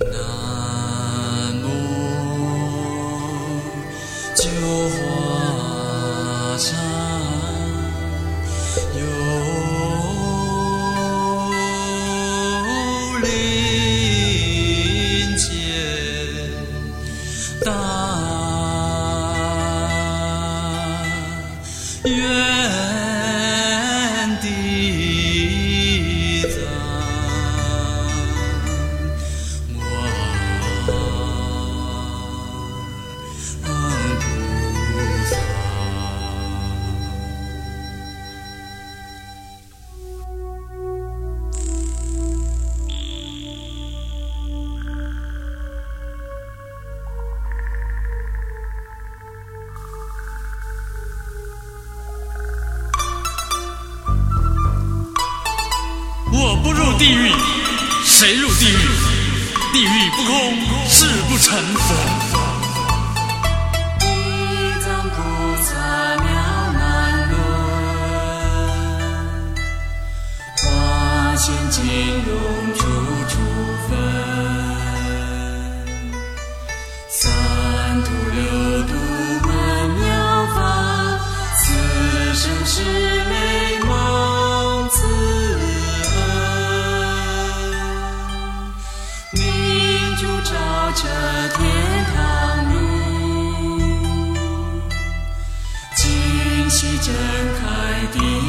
南无九华山，有林间大圆入地狱，谁入地狱？地狱不空，誓不成佛。地藏菩萨妙难论，花现金龙处处分，盛开的